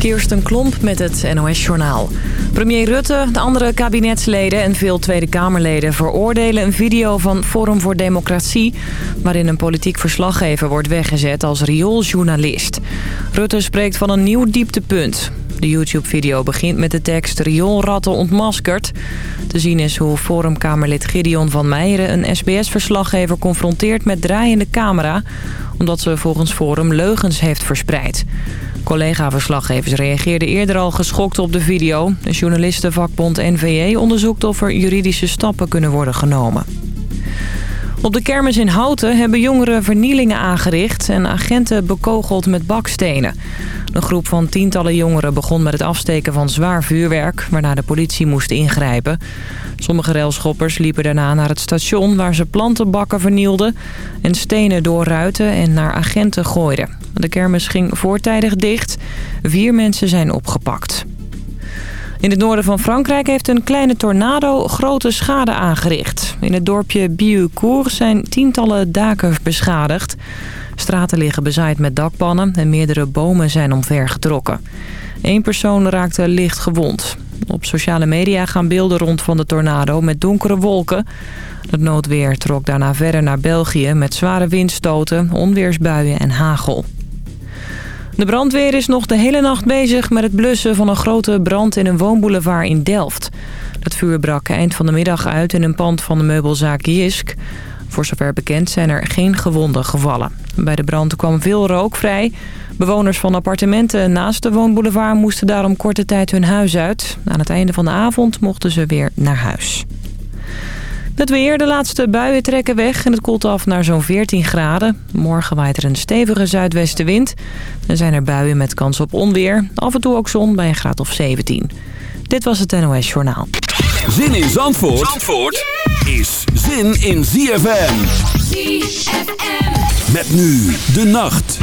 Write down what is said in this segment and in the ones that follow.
Kirsten Klomp met het NOS-journaal. Premier Rutte, de andere kabinetsleden en veel Tweede Kamerleden... veroordelen een video van Forum voor Democratie... waarin een politiek verslaggever wordt weggezet als riooljournalist. Rutte spreekt van een nieuw dieptepunt. De YouTube-video begint met de tekst rioolratten ontmaskerd. Te zien is hoe Forumkamerlid Gideon van Meijeren... een SBS-verslaggever confronteert met draaiende camera... omdat ze volgens Forum leugens heeft verspreid. Collega-verslaggevers reageerden eerder al geschokt op de video. De journalistenvakbond NVE onderzoekt of er juridische stappen kunnen worden genomen. Op de kermis in Houten hebben jongeren vernielingen aangericht... en agenten bekogeld met bakstenen. Een groep van tientallen jongeren begon met het afsteken van zwaar vuurwerk... waarna de politie moest ingrijpen. Sommige railschoppers liepen daarna naar het station... waar ze plantenbakken vernielden en stenen doorruiten en naar agenten gooiden. De kermis ging voortijdig dicht. Vier mensen zijn opgepakt. In het noorden van Frankrijk heeft een kleine tornado grote schade aangericht. In het dorpje Bieucourt zijn tientallen daken beschadigd. Straten liggen bezaaid met dakpannen en meerdere bomen zijn omvergetrokken. Eén persoon raakte licht gewond. Op sociale media gaan beelden rond van de tornado met donkere wolken. Het noodweer trok daarna verder naar België met zware windstoten, onweersbuien en hagel. De brandweer is nog de hele nacht bezig met het blussen van een grote brand in een woonboulevard in Delft. Het vuur brak eind van de middag uit in een pand van de meubelzaak Jisk. Voor zover bekend zijn er geen gewonden gevallen. Bij de brand kwam veel rook vrij. Bewoners van appartementen naast de woonboulevard moesten daarom korte tijd hun huis uit. Aan het einde van de avond mochten ze weer naar huis. Het weer, de laatste buien trekken weg en het koelt af naar zo'n 14 graden. Morgen waait er een stevige zuidwestenwind. Er zijn er buien met kans op onweer. Af en toe ook zon bij een graad of 17. Dit was het NOS Journaal. Zin in Zandvoort, Zandvoort is zin in ZFM. ZFM. Met nu de nacht.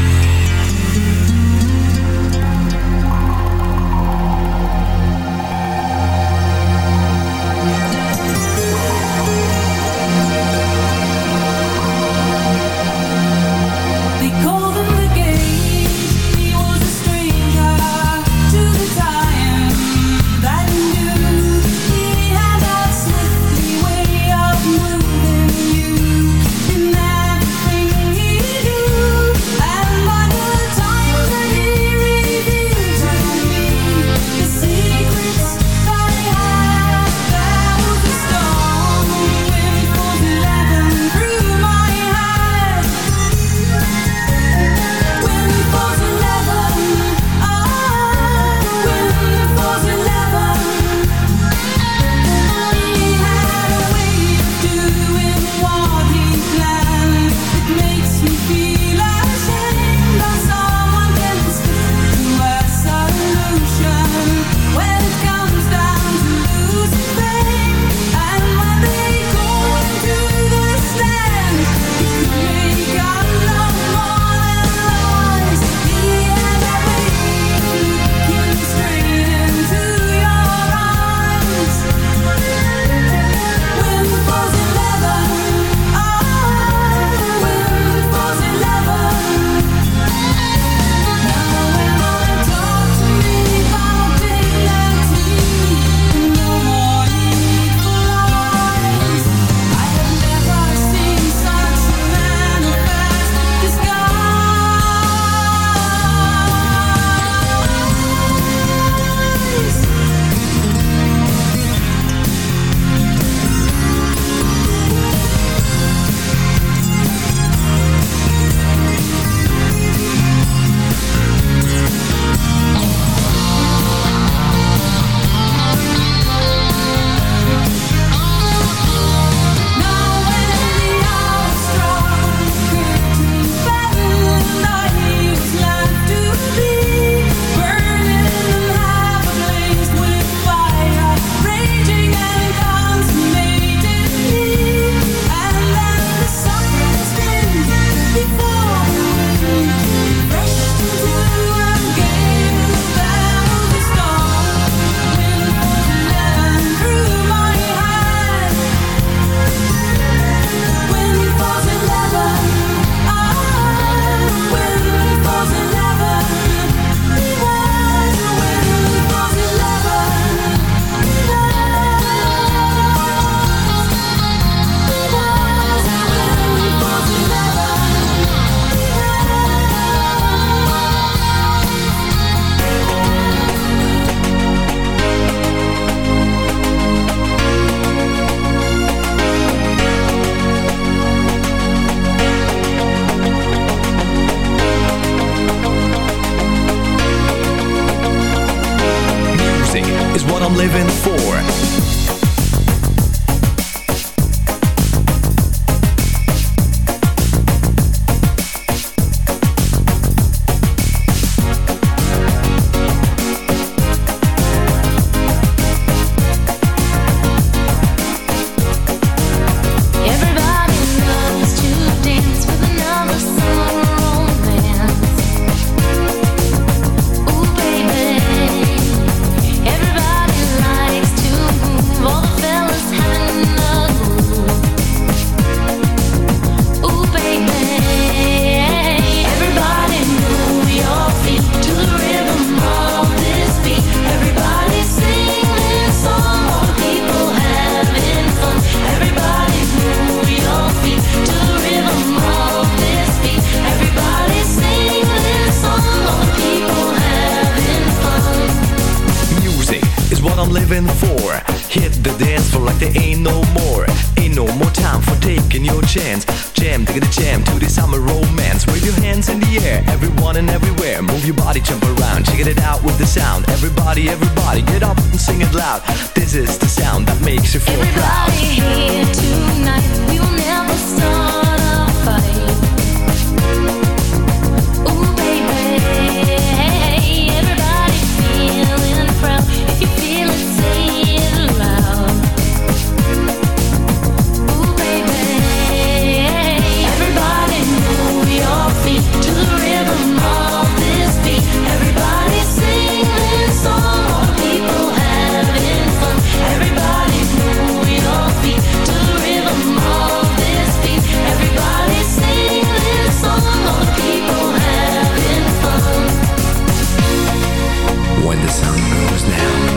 the sun goes down.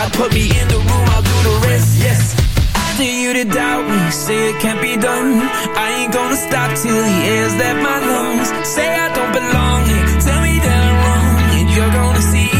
God put me in the room, I'll do the rest, yes. I dare you to doubt me, say it can't be done. I ain't gonna stop till he airs that my lungs. Say I don't belong here, tell me that I'm wrong. And you're gonna see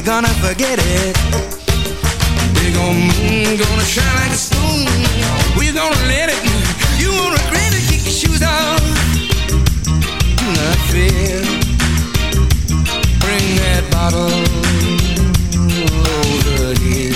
we're gonna forget it. Big old moon gonna shine like a spoon. We're gonna let it. You won't regret it. Kick your shoes off. Not fear. Bring that bottle over here.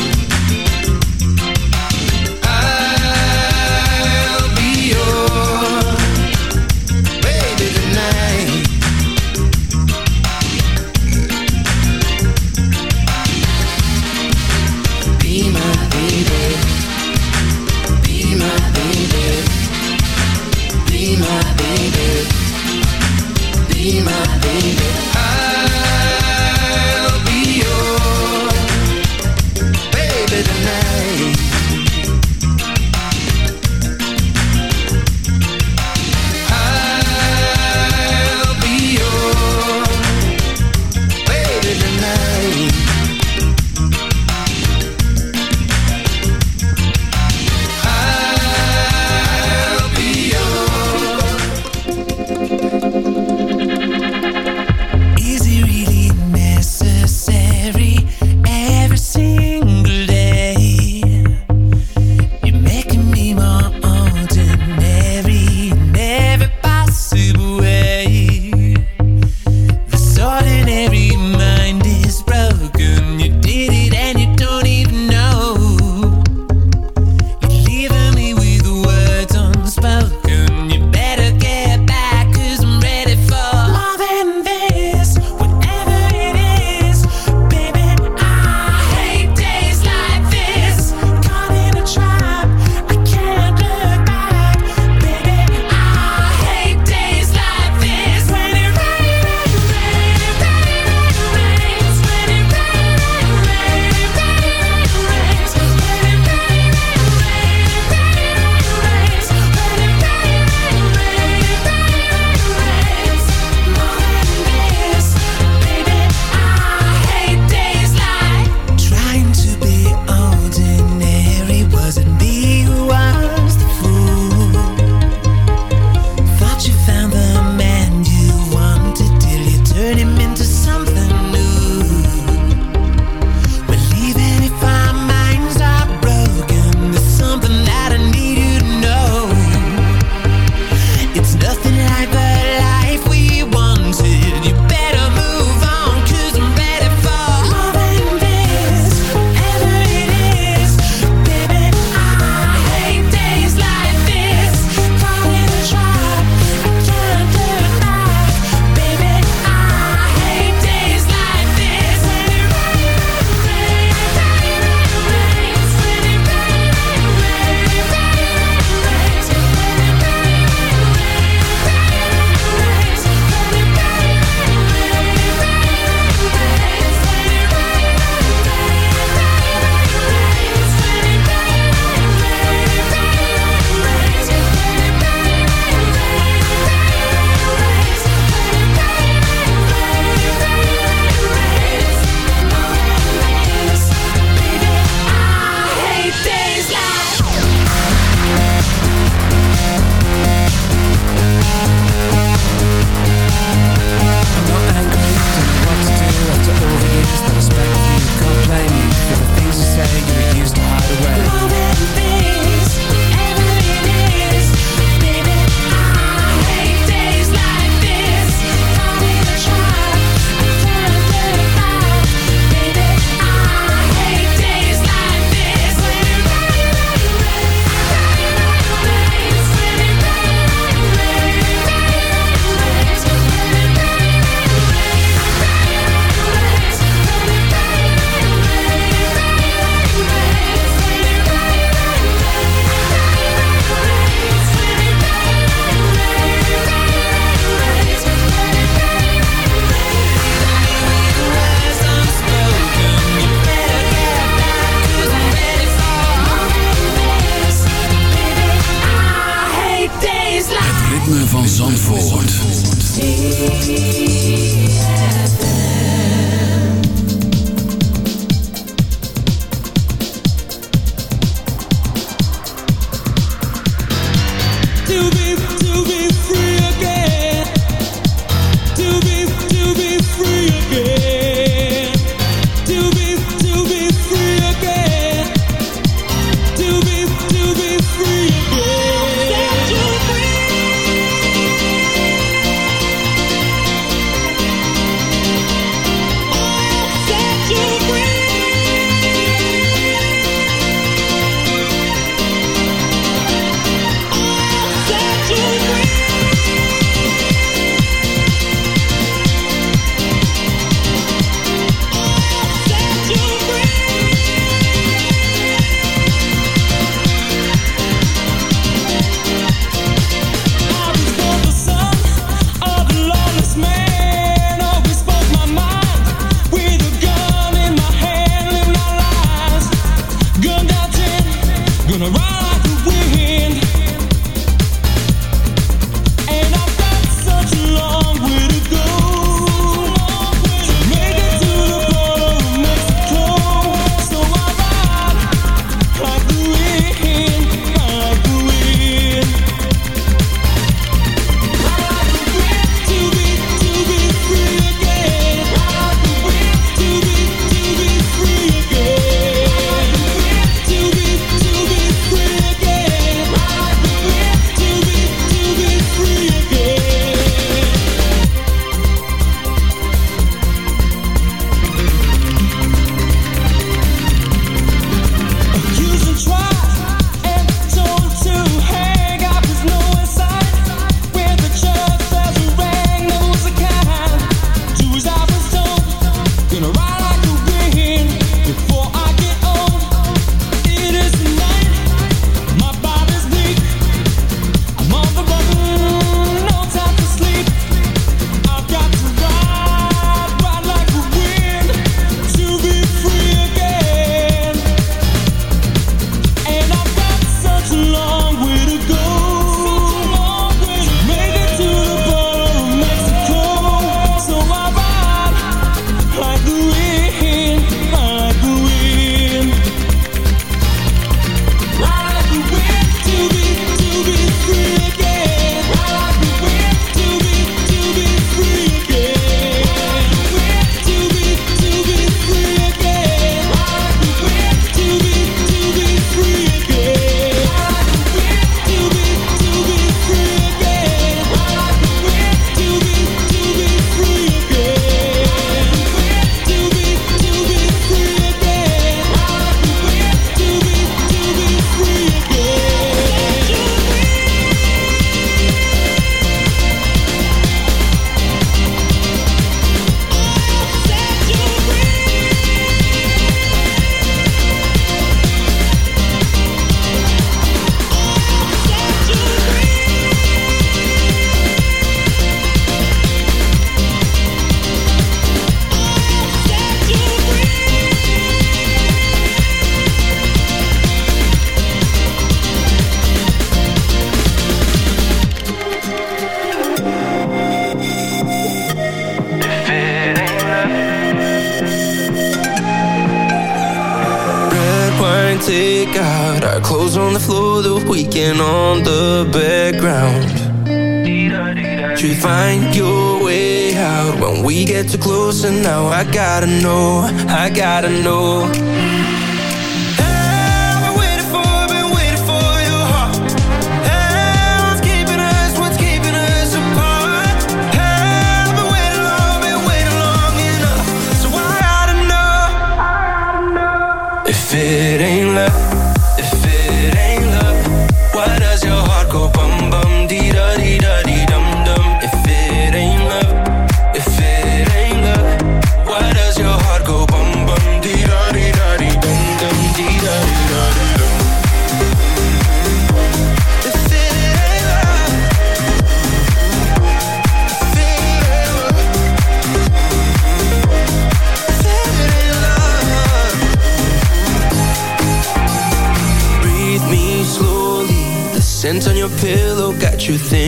Free.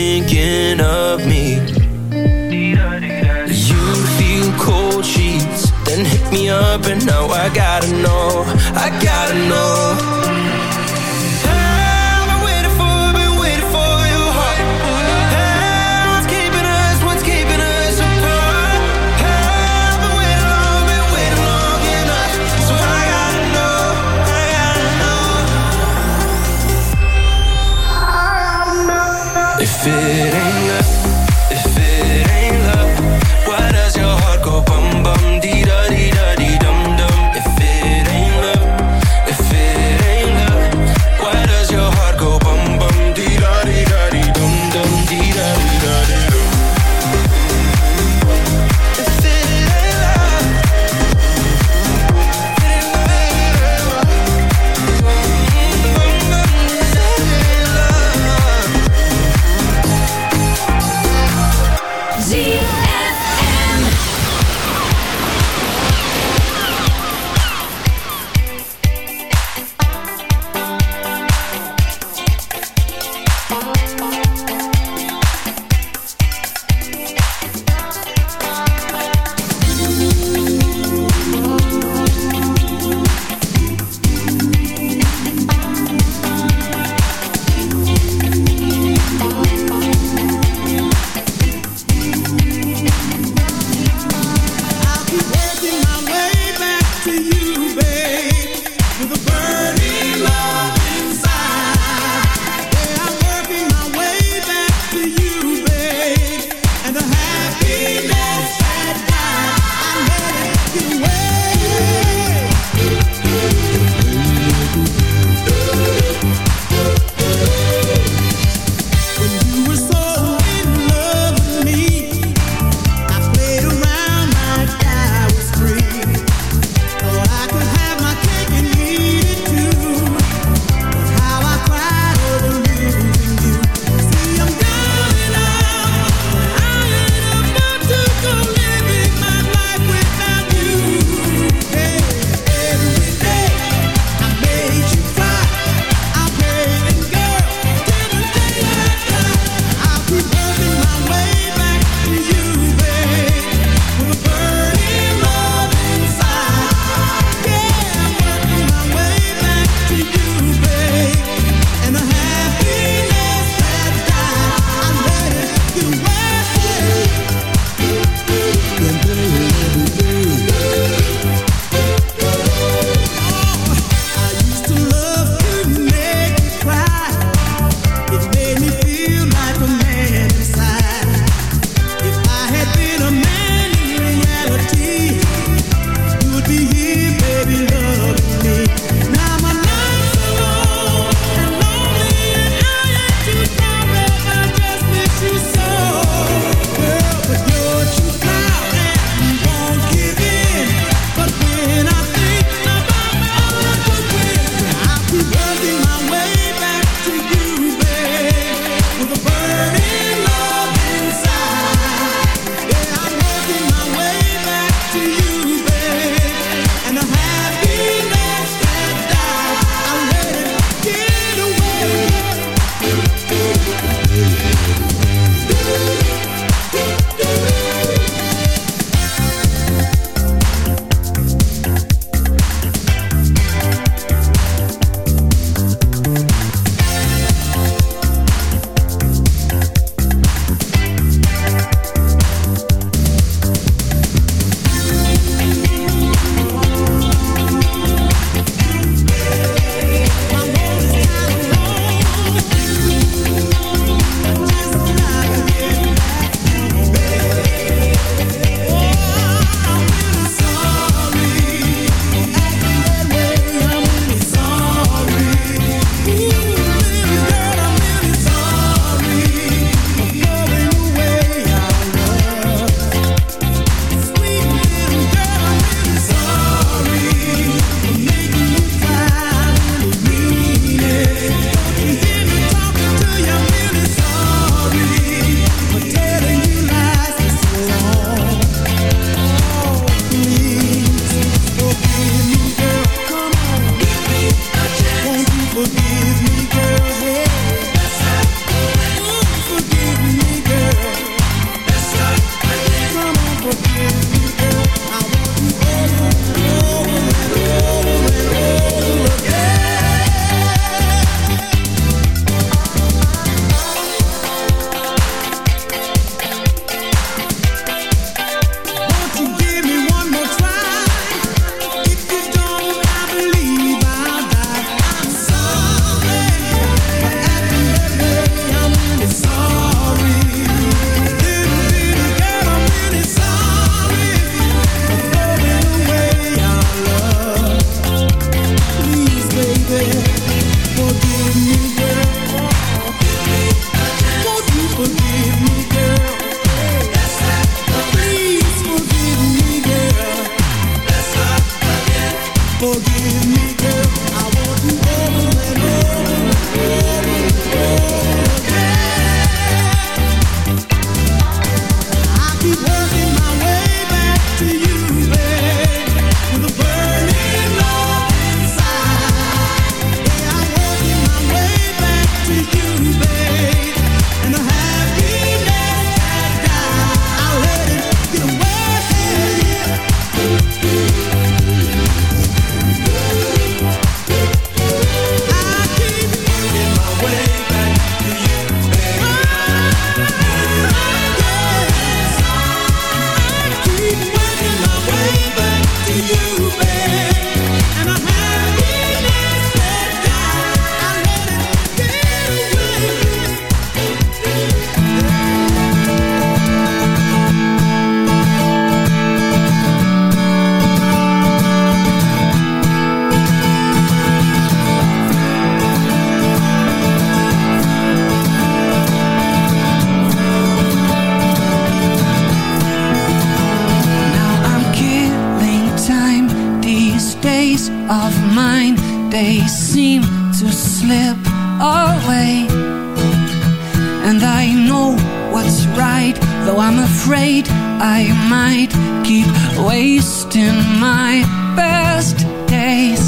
Though I'm afraid I might keep wasting my best days.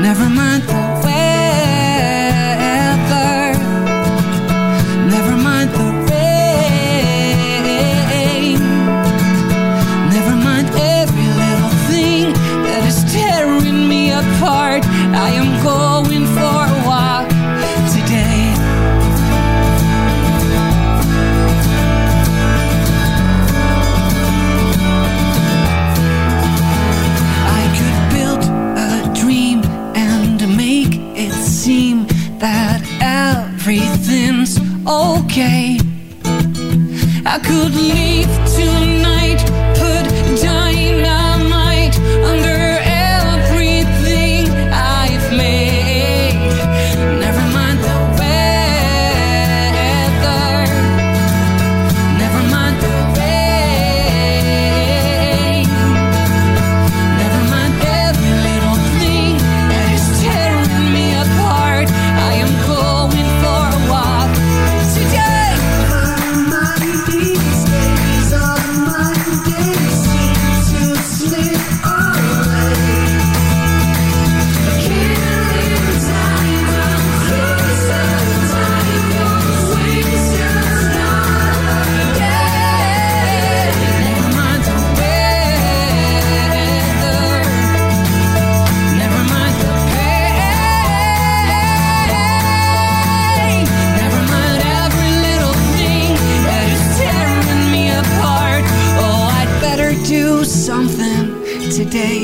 Never mind okay. I could leave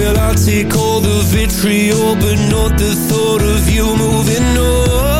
Well, I take all the vitriol But not the thought of you moving on?